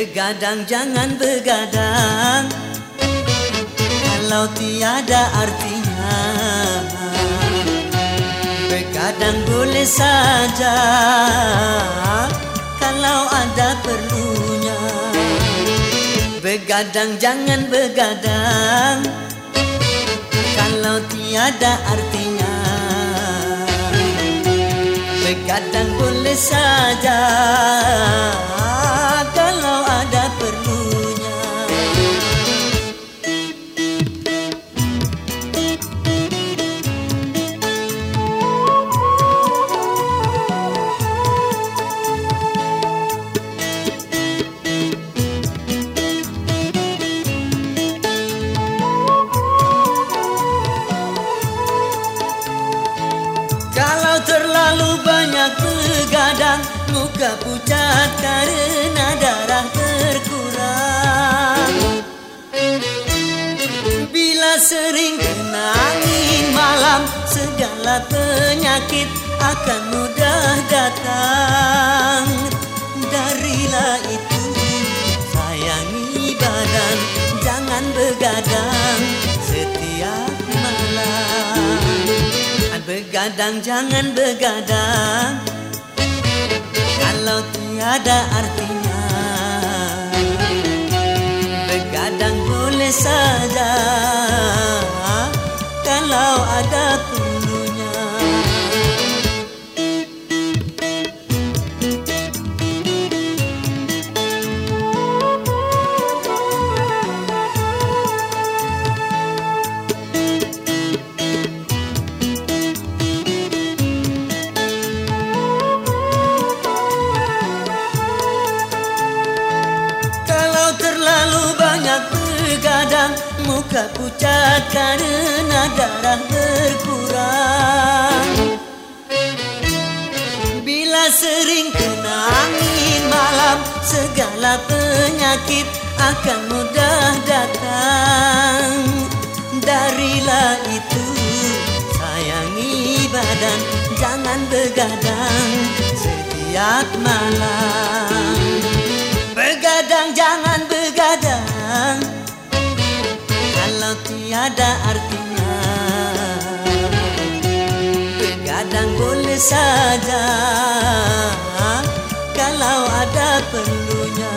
Begadang jangan begadang. Kalau tiada artinya Begadang boleh saja. Kalau ada perlunya Begadang jangan begadang. Kalau tiada artinya Begadang boleh saja pucat karena darah terkurang Bila sering kena angin malam Segala penyakit akan mudah datang. Darilah itu sayangi badan Jangan begadang setiap Begadang jangan begadang tiada artinya. Begadang boleh saja Muka pucat karena darah berkurang. Bila sering kena angin malam Segala penyakit akan mudah datang. Darilah itu sayangi badan Jangan begadang setiap malam. Begadang jangan begadang tiada artinya. Begadang boleh saja Kalau ada perlunya